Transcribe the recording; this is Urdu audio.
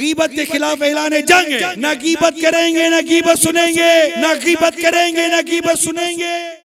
غیبت کے خلاف اعلان جنگ نہ غیبت کریں گے نہ غیبت سنیں گے۔ نہ غیبت کریں گے نہ غیبت سنیں گے۔